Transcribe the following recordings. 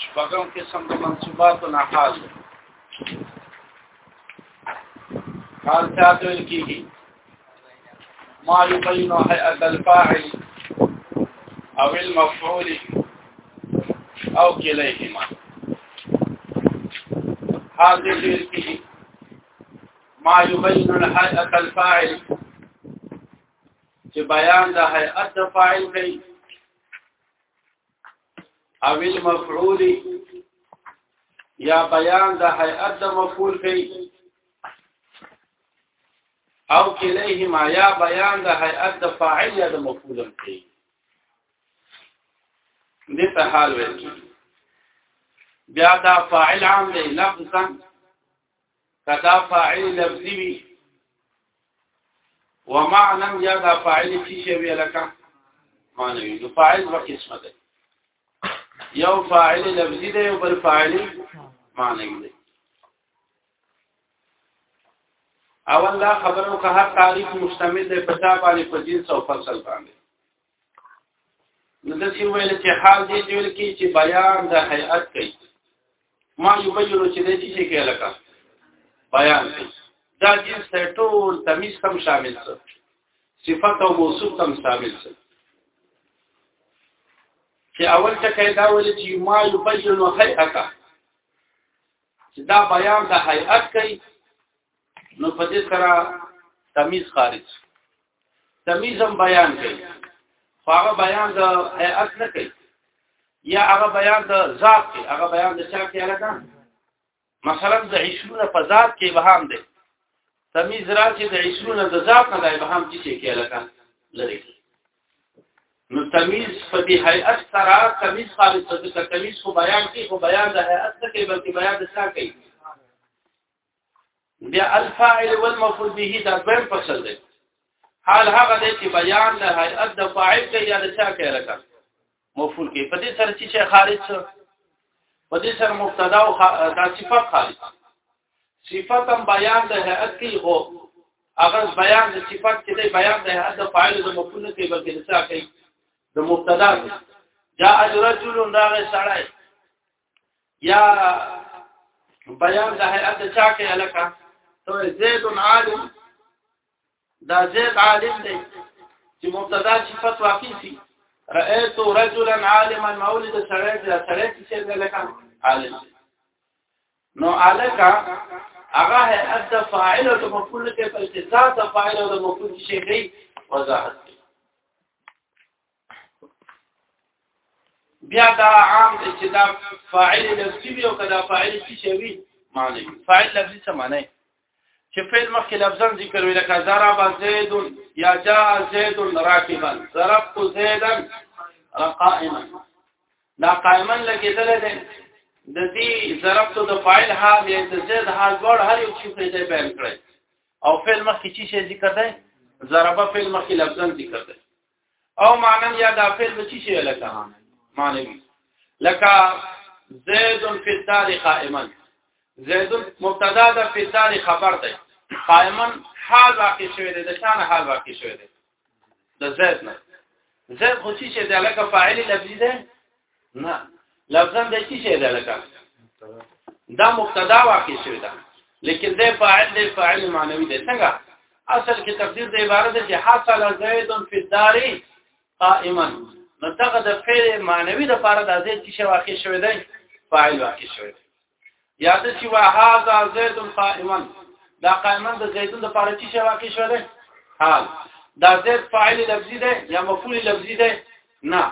شپږم قسم د منصوبات نه حال دی حال ذات ویل کیږي ما یبین هیئت الفاعل او المفعول او کلیهما حال دې ویل کیږي ما يبين الهيئه الفاعل چې بیان د هيئت د فاعل دی او المفعول یا بیان د هيئت د مفعول دی او کلیهما یا بیان د هيئت د فاعل یا د مفعول دی دې ته حال وایي بیا دا فاعل عام دی لفظا کدا فاعل لفظي وي ومعنى یا دا فاعل چې شی وی لکه معنوي نو فاعل په قسمه ده یو فاعل لفظي ده او بل فاعل معنوي ده اول دا خبرو که هر تعریف مشتمل ده په تا باندې په جنس او فصل باندې نو د دې ویل چې حال دې ویل کې چې بیان د هيئت کوي ما یو په یو چې دې چې کې لکه بیان کوي دا جنس ته ټول تمیز هم شامل څه صفات او موصوف هم شامل څه چې اول څه کېدا ول چې ما یو په یو هيئت چې دا بیان د هيئت کوي نو په دې سره تمیز خارج تمیزم بیان کوي خو هغه بیان د هيئت نه کوي یا هغه بیان د ذات کې هغه بیان د چا کې علاقه مثلا د 20 په ذات کې وهام دی تمیز را چې د 20 د ذات نه دی وهام چې کې علاقه لري نو تمیز په دې هيئت سره تمیز خالص د تمیز خو بیان کې خو بیان د هيئت نه کوي بلکې بیان د څه کوي بیا الفاعل والمفعول به دا بل فصل دی حال هغه دی چې بیان د هيئت د فاعل کې یا د چا کې لکه مفعول کې په دې سره چې خارج شو په دې سره مبتدا او دا صفات خارج صفات هم بیان د هيئت کې هو هغه بیان د صفات کې دی بیان د هيئت د فاعل د مفعول نه کوي بلکې د چا کې د مبتدا جاء الرجل راغ سړی یا بیان د هيئت چا کې الکا تو زید عالم دا زید عالم دی چې مبتدا صفت واقع شي رأيت رجلا عالما مولد سره دا سره چې الکا عالم نو الکا هغه هيئت فاعل او مفعول کې په اختصاص فاعل او مفعول شي وضاحت بیا دا عام دی چې دا فاعل لفظي وي او کدا فاعل څه شي وي معنی فاعل لفظي څه معنی چې فعل مخکې لفظا ذکر وي لکه ضرب زید یا جاء زید راکبا ضربت زیدا قائما دا قائما لګیدل دي د دې ضربت د فاعل حال یا د زید حال ور هر یو څه په دې بیان کړی او فعل مخکې چې شي ذکر دی ضربه فعل مخکې لفظا ذکر دی او معنی یا دا فعل به چی شي لکه معنی لکه زید فی الدار قائما زید مبتدا د فی الدار خبر دی قائما حال واقع شوی دی د شان حال واقع شوی دی د زید نه زید خو چی شي د لکه فاعل لفظی دی نه لفظا د څه شي ده لکه دا مبتدا واقع شوی ده لیکن د فاعل د فاعل معنوي ده څنګه اصل کې تقدیر د عبارت چې حاصل زید فی الدار قائما نو دغه د فعل معنوي د فارد ازید چې واقع شوی ده فاعل واقع شوی ده یا د چې وهذا زید قائما دا قائما د زیدون د پاره چې واقع شوه ده حال دا زید فاعل لفظي ده یا مفعول لفظي ده نه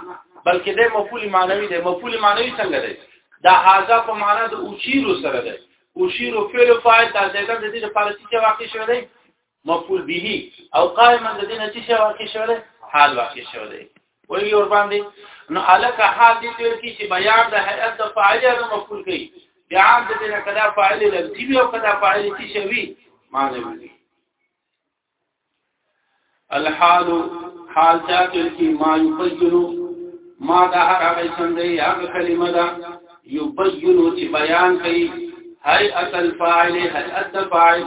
بلکې ده مفعول معنوي ده مفعول معنوي څنګه ده دا هاذا په معنا د اوچیرو سره ده اوچیرو فعل فاعل دا زیدون د دې لپاره چې واقع شوه ده مفعول به او قائما د دې نه چې واقع شوی دی حال واقع شوی دی وی اور باندې نو الک حال دې تل کې چې بیان د هيئت د فاعل او مفعول کوي بیا د دې نه کدا فاعل لفظي وي او کدا فاعل چې شوی معنی وي الحال حال چاته کی ما یبینو ما دا هر هغه څنګه یا کلمه دا یبینو چې بیان کوي هی اصل فاعل هی اصل فاعل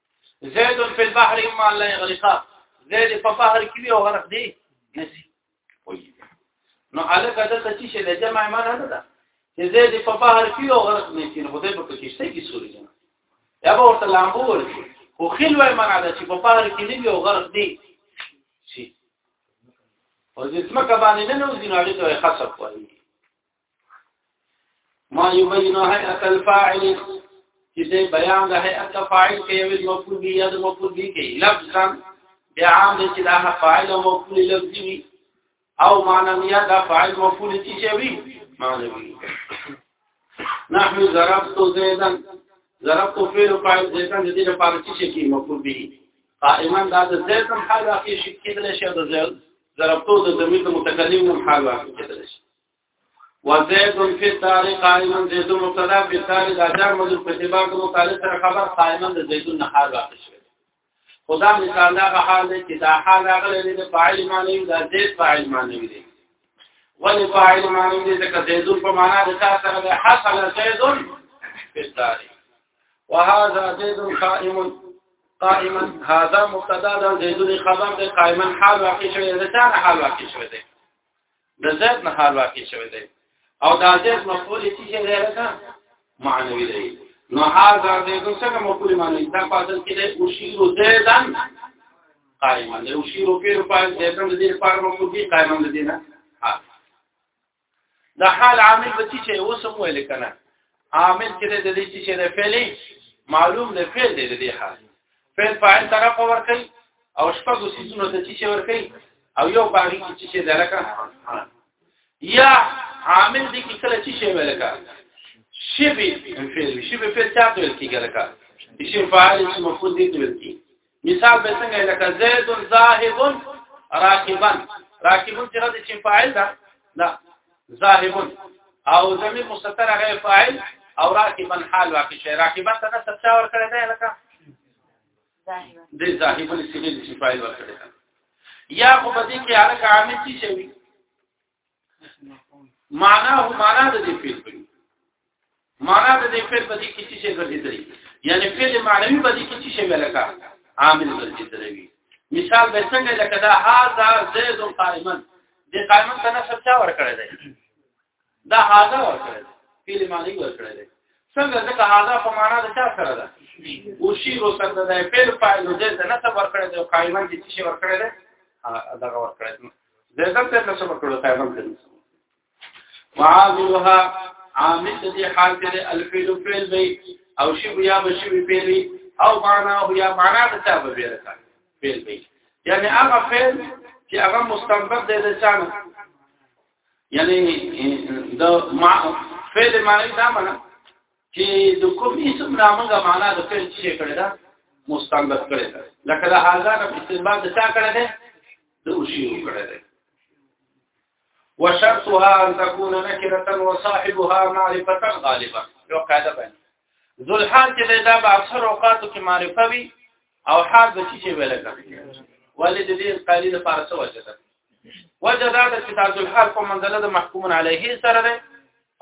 زید فی البحر اما لا یغرقا زید په بحر کې یو غرق دی نسی وایي نو الګ د څه چې له جمع معنا نه ده چې زید په بحر کې یو غرق نه کین خدای په کشته کې سوري جنا یا به ورته لامبو ورشي خو خل وای معنا ده چې په بحر کې نه یو غرق دی شي او ځکه کبانې نه نو ځینو اړې ته خاصه کوي ما يبين هيئه الفاعل چې دې بیان د هيئه فاعل کې یو مفعول دی یا د مفعول دی کې لفظا بیا عام چې دا فاعل او مفعول لفظي وي او معنی یا دا فاعل مفعول دي چې وي معنی وي نحن ضربت زيدا ضربت فعل فاعل زيدا د دې لپاره چې شي کې مفعول به قائما دا د زيدا حال کې شي کېدل شي د زيد ضربت د ضمیر متکلم حال واقع کېدل شي وزید فی الدار قائما زید مبتدا فی الدار دا جار مدر په اعتبار د متعلق سره خبر قائما د زید نه حال واقع شوی خدا مثال دا حال دی چې دا حال هغه لري د فاعل معنی دا زید فاعل معنی دی ولی فاعل معنی دی ځکه زید په معنا د کار سره د حصل زید فی الدار وهذا زید قائم قائما هذا مبتدا دا زید خبر دی قائما حال واقع شوی دی دا حال واقع شوی دی د زید نه حال واقع شوی دی او دا زید مفعول چې څه دی لکه معنوي دی نو حال دا دی نو څنګه مفعول معنوي دا په اصل کې دی اشیر زیدن قائما دی اشیر په پای زیدن د دې لپاره مفعول دی قائما د دې نه دا حال عامل به چې اوس هم ویل کنه عامل چې د دې چې د فعلی معلوم د فعل دی د دې حال فعل فاعل طرف ور کوي او شپږ سيزونو ته چې ور کوي او یو باغی کې چې دلکه یا عامل دي کې کله چې شی ولکه شی به فعل شی به فعل څه ډول کېږي لکه شی فاعل چې مفعول دي ډول کې مثال به څنګه لکه زید زاهد راکبن راکبن چې راځي چې فاعل ده لا ذاهبون او ضمیر مستتر غیر فاعل او راکبا حال واقع شي راکبا ته نسب چا ور کړی دی لکه د ذاهبون سیګل چې فاعل ور کړی یا خو په دې کې الک عامل څه شي معنا هو معنا د دې فعل معنا د دې فعل په دې کې څه شي ګرځېدلی یعنی فعل معنوي په دې کې څه شي ولکه عامل ګرځېدلی وي مثال به څنګه لکه دا هاذا زید قائما دې قائما ته نسب چا ورکړی دی دا هاذا ورکړی فعل معنوي ورکړی دی څنګه ځکه هاذا په معنا د چا سره ده او شی رو سره ده فعل فاعل دې د نسب ورکړی دی قائما دې څه ورکړی دی دا ورکړی دی زید ته نسب ورکړی قائما ته وعاملها عامل د دې حال کې الفعل فعل دی او شی یا بشوی فعل او معنا او یا معنا د څه به ورته فعل دی یعنی هغه فعل چې هغه مستنبط دی د څانه یعنی د ما فعل معنی دا معنا چې د کوم اسم نامه معنا د فعل څه کړی دا مستنبط کړی دا لکه دا حاضر په استنباط د څه کړی دی د اوشی کړی دی وشرطها ان تكون نكره وصاحبها معرفه غالبا یو قاعده باندې ذل حال چې دا به اکثر اوقاتو کې معرفه وي او حال به چې ویل کوي ولې د دې قاعده لپاره څه وجه ده وجه دا ده چې تاسو حال په منزله د محکوم علیه سره ده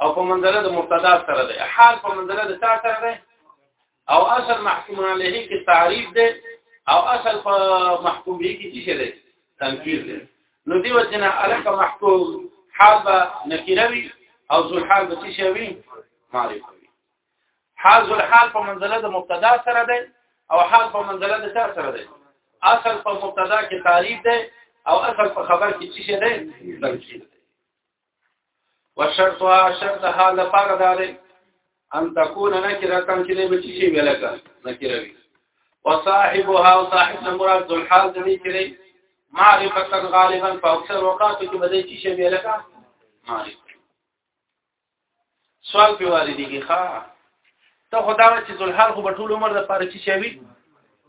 او په منزله د مبتدا سره ده حال په منزله د تا سره ده او اصل محکوم علیه کې تعریف ده او اصل په محکوم به کې څه ده تنکیر ده نو دیو جنا الک محکوم حال به نکیروي او ذل حال به څه وي معرفه وي حال ذل حال په منزله د مبتدا سره ده او حال په منزله د سره سره ده اصل په مبتدا کې تعریف ده او اصل په خبر کې څه ده تنکیر ده وشرطها شرطها لپاره دا دی ان تكون نکره تن چې به شي ولکه نکره وي وصاحبها وصاحب مراد ذو الحال دې کړي معرفه غالبا په اکثر وقاتو کې بدې چې شي ولکه معرفه سوال په والي دي ښا ته خدا چې ذو الحال خو ټول عمر د پاره چې شي وي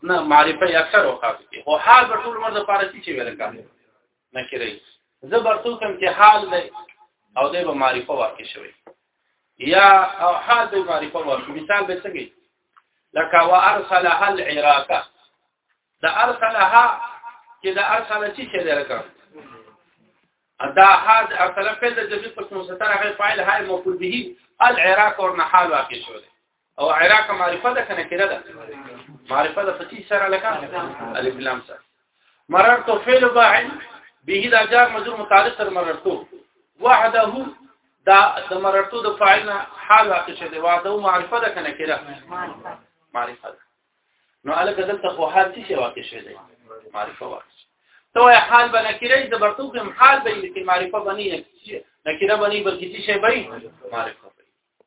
نه معرفه اکثر وقاتو کې خو حال ټول عمر د پاره چې شي ولکه نکري زه برتو کوم چې حال دی او د به معرفه واقع شوی یا او حال د معرفه واقع مثال به څنګه لك وارسلها العراق دا ارسلها چې دا ارسل چې څه درکم دا حال ارسل فعل د جزء په مستتر هغه فاعل هاي مفعول به العراق ورنه حال واقع شوی او عراق معرفه ده کنه کړه ده معرفه ده پچی سره لکه الف لام سره مررت فعل باعل به دا جار مجرور متعلق سره مررتو وحده دا د مررتو د فاعل حال واقع شه دی وحده معرفه ده کنه کړه معرفه ده نو الګ دلته خو حال څه واقع شه دی معرفه واقع تو حال بنا کړی د برتو کوم حال به لیکن معرفه بنی نه کړه بنی بلکې څه شی به معرفه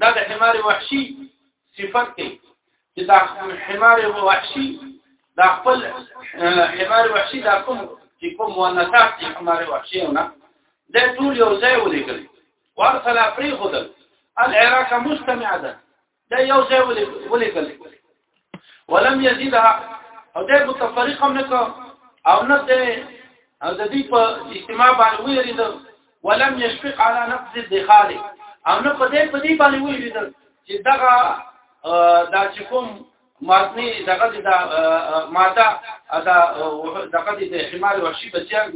دا د حمار وحشي صفت دی چې دا حمار وحشي دا خپل حمار وحشي دا کوم چې کوم مؤنثات دي حمار وحشي نه دا ټول یو ځای ولیکل ورسله پری خدل العراق مستمع ده دا یو ځای ولیکل ولم يزيدها او د متفرق هم نه او نه د او د دې په اجتماع باندې ویریدل ولم يشفق على نقص الدخال او نه په دې په دې باندې ویریدل چې دغه دا چې کوم ماتنی دغه د ماده دا دغه د حمار وحشي بچیان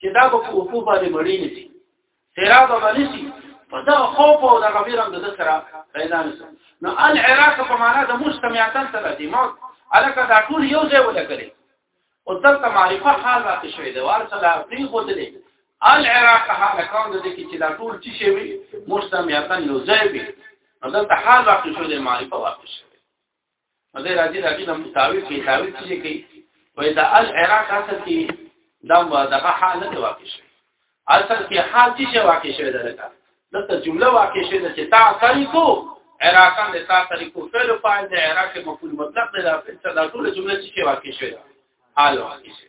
چې دا په اوپو باندې مړی نه دي سیرا به بنسي په دا خوف او دا غبیرم د ذکر پیدا نشو نو العراق په معنا د مستمعتن سره دی مو الکه دا ټول یو ځای ولګلې او دلته معرفه حال راته شوې ده وار سره دی خو دې العراق حال کوم د دې چې دا ټول چې شي مستمعتن یو ځای وي نو دلته حال راته شوې ده معرفه واقع شوې نو دې راځي راځي نو تاویل کې تاویل څه کوي وای دا العراق اصل کې دا دغه حال نه واقع شي اصل کې حال چې واقع شي دا لکه دغه جمله واقع شي چې تا تاریخو عراقان د تا تاریخو فعل فاعل د عراق مفعول مطلق دی دا ټول جمله چې واقع شي حال واقع شي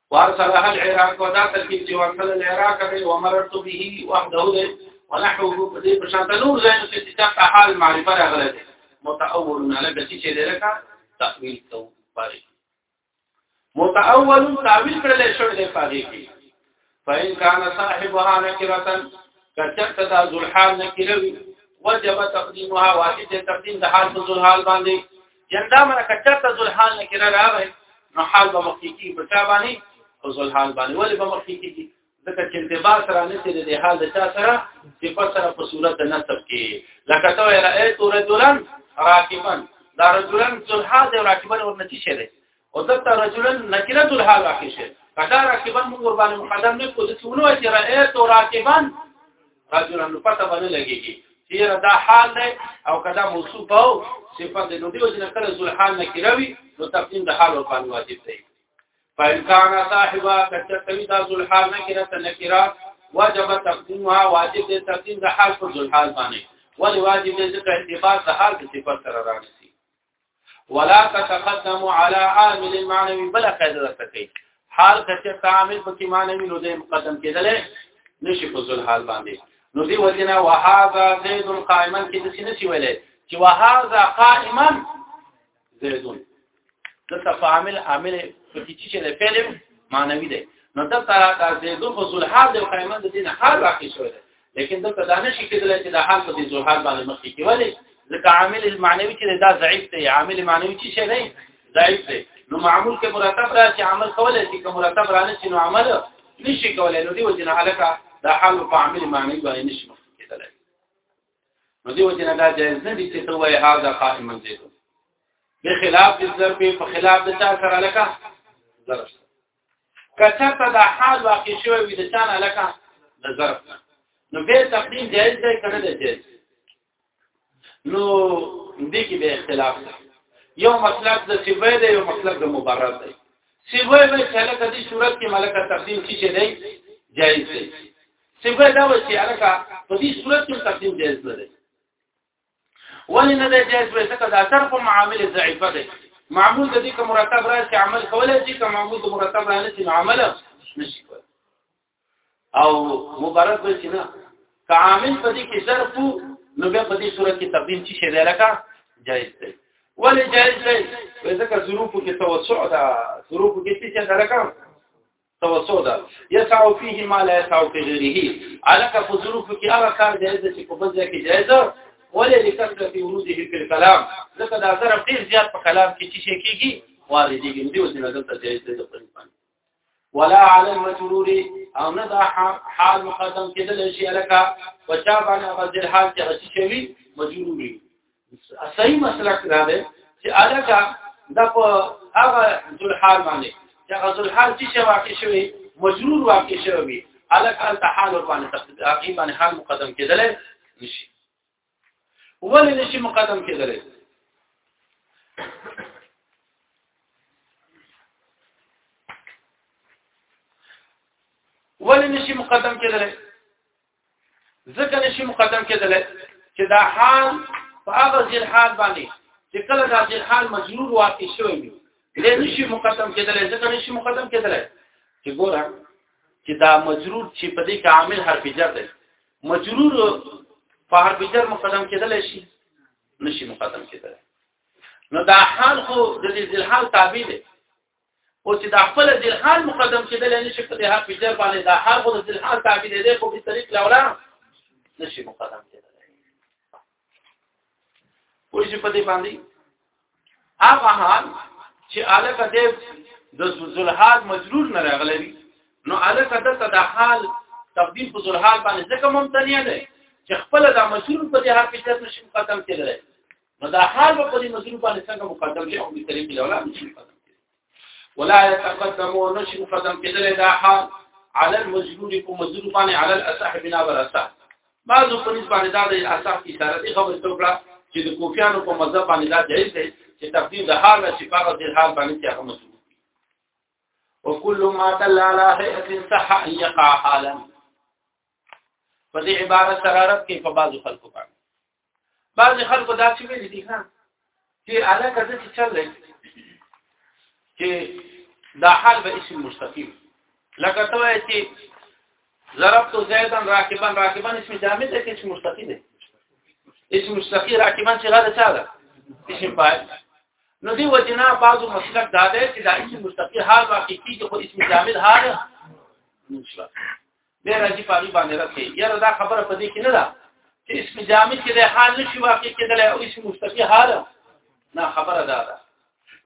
وارسلها العراق ودا ترکیب چې ورسل العراق دی ومررت به وحده دی ونحوه په دې په شان نور ځای چې تا حال معرفه راغله دی متأول نه لکه چې دې لکه تأویل تو پاره متأول تأویل کړل شوی دی پاره کې فإن كان صاحبها نكرة کچت دا ذل حال نکروي وجب تقديمها واجب تقديم د حال په ذل حال باندې جندا مله کچته ذل حال نه کړه راغی نو حال به مخکې په چا باندې او ذل حال باندې ولې به مخکې کیږي ځکه چې انتباه سره نه سي د حال د چا سره چې په سره په صورت نسب کې لکه تو رأيت رجلن راکبن دا رجلن ذل حال دی راکبن ورنه چی شه دی او دته رجلا نکره ذل حال راکې شه کدا راکبا موږ ور باندې مقدم نه کو د څونو چې رأيت او راکبا رجلا نو پته باندې لګيږي چې دا حال دی او کدا موصوف او صفت دی نو دیو چې نکره ذل حال نکره وي نو تقدیم د حال او باندې واجب دی فإن كان صاحبا كتبت ذل حال نکره نکره وجب تقدیمها واجب دی تقدیم د حال پر ذل حال باندې ولی واجب دی چې اعتبار د حال د صفت سره راځي ولا تتقدم على عامل معنوي بل قاعده درته کوي حال کچه عامل پکې معنوي نو دې مقدم کېدل نشي په ذل حال باندې نو دې وجنا وهذا زيد قائما کې د سینې سی ویلې چې وهذا قائما زيد د تفاعل عامل پکې چې د فعل معنوي دی نو دا ترا د زيد په ذل حال د قائما د دې حال راکې شوی لیکن دلته دا نشي کېدلی چې دا حال په دې زوحال باندې مخکې کې ولې ځکه عامل معنوي چې دا ضعیف دی عامل معنوي چې شی دی ضعیف دی نو معمول کې مرتب را چې عمل کولای شي که مرتب را نه شي نو عمل نشي کولای نو دی وجنه هلکه دا حال په عامل معنوي باندې نشي مخکې کېدلی نو دی وجنه دا جایز نه دي چې ته وایې هاذا قائم زید بخلاف الضرب په خلاف د چا سره لکه ضرب کچرته دا حال واقع شوی وي د چانه لکه د ظرف نو به تقدیم جائز دی کنه دی جائز نو دې کې به اختلاف دی یو مطلب د سیوی دی یو مطلب د مبرر دی سیوی به چې لکه دې صورت کې ملکه تقدیم شي دی جائز دی سیوی دا و چې لکه په دې صورت کې تقدیم جائز نه دی ولې نه دی جایز وي ځکه دا تر په معامله ضعیفه دی معمول د دې کوم مرتب راځي عمل کولای شي کوم معمول د مرتب راځي عمل نشي کولای او مبارک به نه که عامل په دې کې ظرف نو بیا په دې صورت کې تقدیم چی شي لکه جایز دی ولې جایز دی ځکه ظروف کې توسع ده ظروف کې څه ده لکه توسو ده یسعو فيه ما لا یسعو فی غیره الک په ظروف کې هغه کار جایز چې په بل ځای کې جایز ولې لکثرت وروده فی الكلام ځکه دا سره ډیر زیات په کلام کې چې شي کېږي واردېږي نو دی اوس نه دلته جایز ده په پرېپان ولا على المجرور او نه دا حال مقدم کېدل شي الک وچا باندې غزل حال چې غشي شوی مجروري صحیح مسلک دا دی چې الکه د په هغه ذل حال باندې چې هغه ذل حال چې واقع شوی مجرور واقع شوی الکه انت حال باندې تقدیر عقیم باندې حال مقدم کېدل نشي ولې نشي مقدم کېدل ولې نشي مقدم کېدل ځکه نشي مقدم کېدل چې دا حال په هغه ځل حال باندې چې کله دا ځل حال مجرور واقع شوی وي دې نشي مقدم کېدل ځکه نشي مقدم کېدل چې ګوره چې دا مجرور چې په دې کې عامل حرف جر دی مجرور په حرف جر مقدم کېدل شي نشي مقدم کېدل نو دا حال خو د دې ذل حال تابع دی او چې دا خپل ذل حال مقدم کېدل نه شي په دې حق فکر باندې دا حال خو د ذل حال تابع دی خو په طریق لولا نشي مقدم کېدل او چې په دې باندې هغه حال چې الکه دې د ذل حال مجرور نه راغلی نو الکه د تدحال تقدیم په ذل حال باندې ځکه ممتنع دی چې خپل د مجرور په دې حق فکر نشي مقدم کېدل نو دا حال په دې مسلو باندې څنګه مقدم شي او دې طریق له ولا نشي مقدم ولا يتقدم ونشي مقدم کېدل دا حال على المجلول کوم مجلول باندې على الاصح بنا بر اصح بعضو په نسبت باندې دا د اصح کی سره دي خبرې وکړه چې د کوفیانو په مذهب باندې دا جایز دی چې تقدیم د حال نه شفاء او د حال باندې چې هغه مسلو وكل ما دل على هيئه صح ان يقع حالا په دې عبارت سرارت کې په بعضو خلکو باندې بعض خلکو دا چې ویل دي ها چې علاقه د څه چل دی چې دا حال به اسم مستقیم لکه ته وایې چې ضربت زیدا راکبا راکبا اسم جامد دی چې مستقیم دی اسم مستقیم راکبا چې غاده چا ده اسم فاعل نو دی وجنا بعضو مسلک دا دی چې دا اسم مستقیم حال واقعي کیږي خو اسم جامد حال نشوه به راځي په غیبه نه رسي یاره دا خبره په دې کې نه ده چې اسم جامد کې د حال نشي واقع کېدل او اسم مستقی حال نه خبره ده ده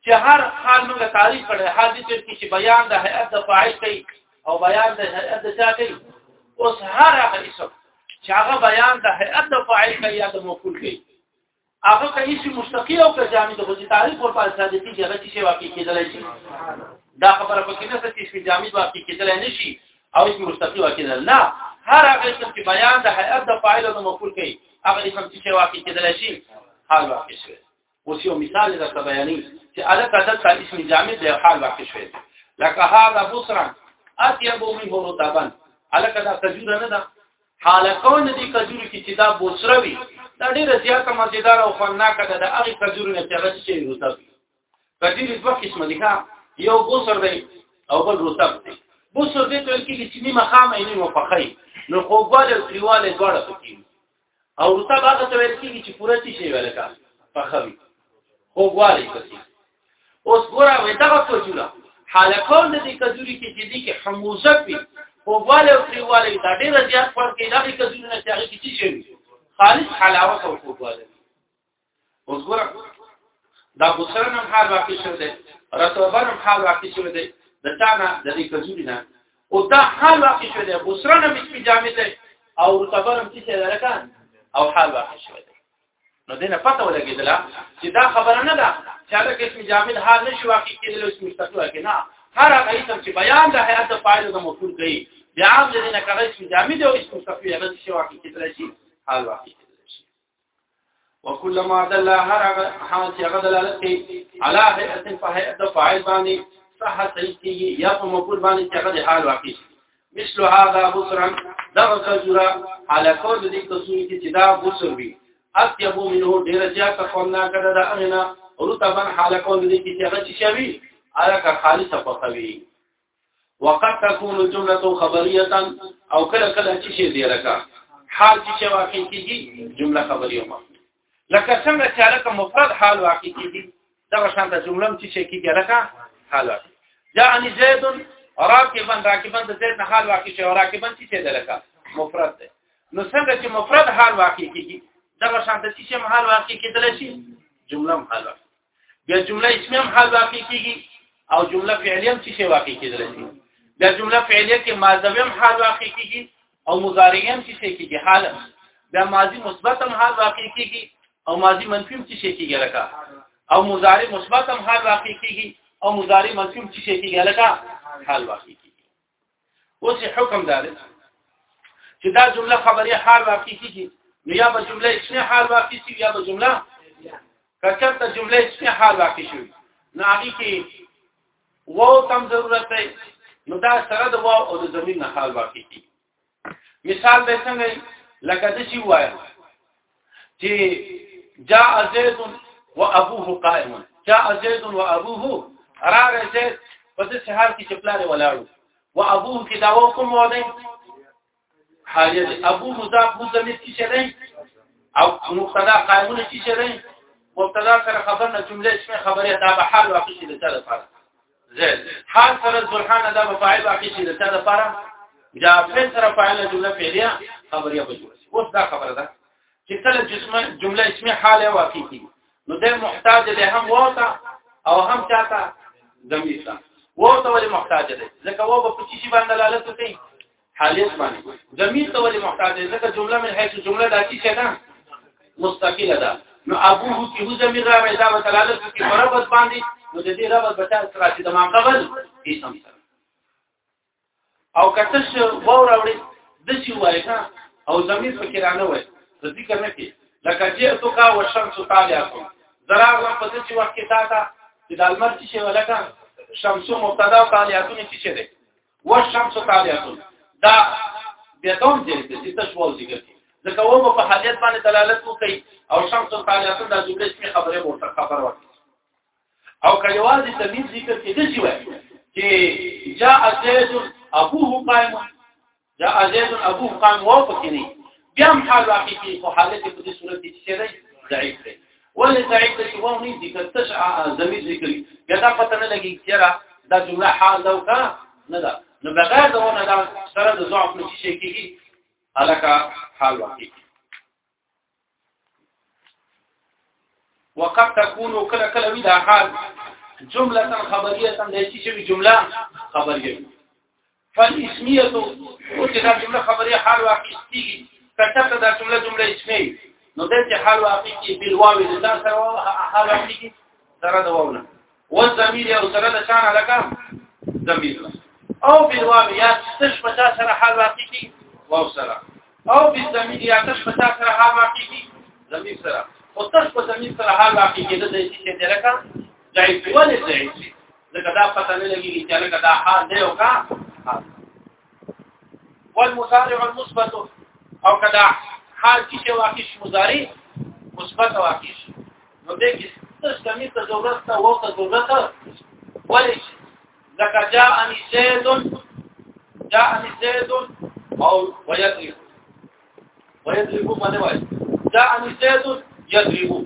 چې هر حال موږ تعریف کړي حال دې چې چې بیان د هيئت د فاعل کوي او بیان د هيئت د چا کوي اوس هر هغه اسم چې هغه بیان د هيئت د فاعل کوي یا د مفعول کوي هغه که اسم مستقی او که جامد خو چې تعریف ور پاس صادق کیږي هغه چې واقع کېدلای شي دا خبره پکې نه ستې چې جامد واقع کېدلای نه شي او اسم مستقی واقع کېدل نه هر هغه اسم چې بیان د هيئت د فاعل او د مفعول کوي هغه اسم چې واقع کېدلای شي حال واقع شي اوس یو مثال درته بیانې چې الک عدد کا اسم جامد دی حال واقع شوی لکه هذا بصرا اطيب منه رطبا الک دا کجوره نه ده حالکون دې کجورو کې چې دا بوسره وي دا ډیره زیاته مزیدار او خوندناکه ده د هغه کجورو نه چې هغه چې رطب کجوري دوه قسمه دي ښا یو بوسر دی او بل رطب دی بوسر دې ته کې چې نیمه خامه یې نیمه پخې نو خوګواله او تریواله دواړه پکې او رطب هغه ته ویل کېږي چې پوره شي ویل کا پخوي خوګواله پکې اوس ګوره وې دا کجوره حالکون د دې کجوري کې چې دي کې حموزه وي او والي او تریوالي دا ډېر زیات فرق کې دا کجوري نه چې هغه کې څه شي خالص حلاوت او خوږوالی اوس ګوره دا بوسره نم حال واقع شوه دی رتوبه نم حال واقع شوه دی د تانه د دې کجوري نه او دا حال واقع شوه دی بوسره نم چې جامې دی او رتوبه نم چې لرکان او حال واقع شوه نو دینه پته ولګیدله چې دا خبره نه ده چې هغه اسم جامد حال نشي واقع کېدل اسم مستقل واقع نه هر هغه اسم چې بیان د حیات د فاعل د مفعول کوي بیا هم د دینه کغه اسم جامد او اسم مستقل هغه شي واقع کېدل شي حال واقع کېدل شي وکل ما دل هر هغه حال چې هغه دلالت کوي علا حیات فاعل باندې صحت صحیح یا په مفعول باندې چې هغه د حال واقع شي مثل هذا بصرا دغه کجورا على کور دې کسوي کې چې دا بصر وي اطيبو منه ډیر زیات خونا کړه دا اغنا رتبن حاله کور دې کې چې هغه چې شوي الکه خالص پخوي وقد تكون جمله خبريه او کله کله چې شي دی لکه حال چې واقع کیږي جمله خبريه مخ لکه څنګه چې لکه مفرد حال واقع کیږي دا شان د جمله چې شي کیږي لکه حال واقع جاءني زيد راكبا راكبا د زيد نه حال واقع شي راكبا چې څه ده لکه مفرد ده نو څنګه چې مفرد حال واقع کیږي دا شان د چې حال واقع کیدل شي جمله حال واقع بیا جمله اسمیه هم حال واقع کیږي او جمله فعلیه هم چې واقع کیدل شي بیا جمله فعلیه کې ماضی هم حال واقع کیږي او مضارع هم چې کیږي حال بیا ماضی مثبت هم حال واقع کیږي او ماضی منفی هم چې کیږي لکه او مضارع مثبت هم حال واقع کیږي او مضارع منفی هم چې کیږي لکه حال واقع کیږي اوس حکم دار چې دا جمله خبري حال واقع کیږي نو یا به جمله اسمي حال واقع شي یا به جمله کچر ته جمله اسمي حال واقع شي نو هغه کې وو تم ضرورت دی نو دا سره د واو او د زمين نه حال واقع کیږي مثال به څنګه لکه د سی وایي چې جاء زید و ابوه قائم جاء زید و ابوه را زید په دې حال کې چې پلار ولاړو و ابوه کې دا وکم و دی حالیت ابو مضاف مزمت کی شه دی او مبتدا قائمونه کی شه دی مبتدا سره خبر نه جمله اسمه خبره دا به حال واقع شي د تل لپاره زید حال سره زرحان دا په فاعل واقع شي د چا لپاره یا په سره فاعل جمله فعلیه خبریه به جوړ شي اوس دا خبره ده چې کله جسمه جمله اسمه حال واقع کی نو د محتاج له هم وتا او هم چاته زميسا وو ته ولې محتاج دی ځکه وو په چی شي باندې لاله کوي حالیت باندې ضمیر ته ولې محتاج دی ځکه جمله من حيث جمله د کی شته مستقله ده نو ابوه کې هو ضمیر را پیدا و تعالی کې مربط باندې نو د دې ربط بچا سره چې د ما قبل اسم سره او کته شو وور اوړي د شي وای ها او ضمیر پکې رانه وای ذکر نه کې لکه چې تو کا وشمس تعالی کوم زرا غو په دې وخت کې تا ته د المر چې ولکه شمسو مبتدا او تعالیاتونه چې شه والشمس تابعه دا بیا دوم دې چې تاسو وو ذکر کړئ ځکه وو په حالیت باندې دلالت وکړي او شمس تابعه د جملې اسمي خبره ورته خبر ورکړي او کلیوازي تمیز ذکر کې دي چې وایي چې جاء زید ابوه قائم جاء زید ابوه قائم وو پکې نه بیا هم حال واقع کې خو حالت په دې صورت کې چې ضعیف دی ولې سعید ته چې وونه دي که تش زمي ذکر بیا دا پته نه لګي چې را دا جمله حال دا وکا نه دا نو بغیر دا ونه دا سره د ضعف نو شي کېږي الکه حال واقعي وقد تكون کله کله وی دا حال جمله خبريه تم د شي شي جمله خبريه فالاسمیه او چې دا جمله خبري حال واقع کیږي کټه دا جمله جمله اسمي نو د دې حال واقع کیږي بل واو د ځان سره حال واقع کیږي سره دا واونه و ضمیر او سره د شان علاقه ضمیر او بل واو یا تش پتا سره حال واقع کیږي واو سره او بل ضمیر یا تش پتا سره حال واقع کیږي ضمیر سره او تش په ضمیر سره حال واقع کیږي د دې چې د لکه ځای په ولې ځای لکه دا پته نه لګي چې لکه دا حال دی او کا والمضارع المثبت او کدا حال چې واقع شي مضارع مثبت واقع شي نو دې کې څه کمی ته ضرورت ته وو ته ضرورت ولې لکه جاءني زيد جاءني زيد او ويضرب ويضرب معنی وایي جاءني زيد يضرب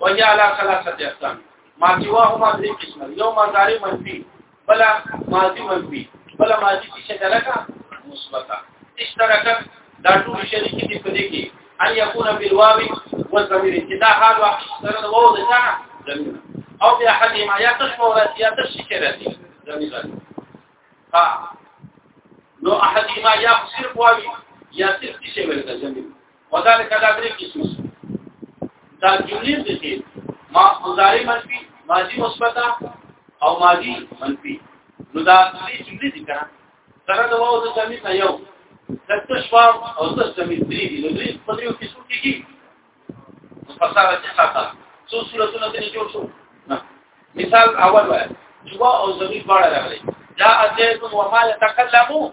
وجعل ثلاثه اقسام ما سواهما درې قسم یو مضارع منفي بل ماضي منفي بل ماضي چې شدلکه مثبته اشتراکت دا ټول شریک دي په دې کې ان يكون بالواو والضمير چې دا حال واقع سره د واو د ځانه ضمیر او بیا حد ما یا تشمو را یا تشی کې راځي ضمیر ها نو احد ما یا صرف واو یا صرف شی ورته ضمیر وذالک دا درې کیسې دا جملې دي چې ما مضارع منفي ماضي مثبته او ماضي منفي نو دا درې جملې دي کنه سره د واو د سمې نه یو د تشوام او د سمې درې دي نو درې په دې کې څو کېږي فساره چې ساته څو صورتونه دې جوړ شو مثال اول وای جوا او زمي باړه راغلي جاء زيد وما يتكلمون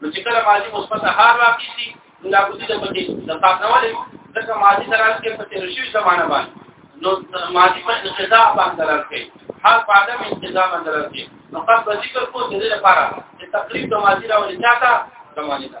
نو چې کله ماضي مثبت حال واقع شي دا کوزي د پکې د پاتنوالې ځکه ماضي سره کې په تیر شوی زمانه باندې نو ماضي په انقضاء باندې راځي حال په عدم انقضاء باندې راځي نو قصد ذکر کو دې لپاره چې تقریب د ماضي راولې چاته زمانه ده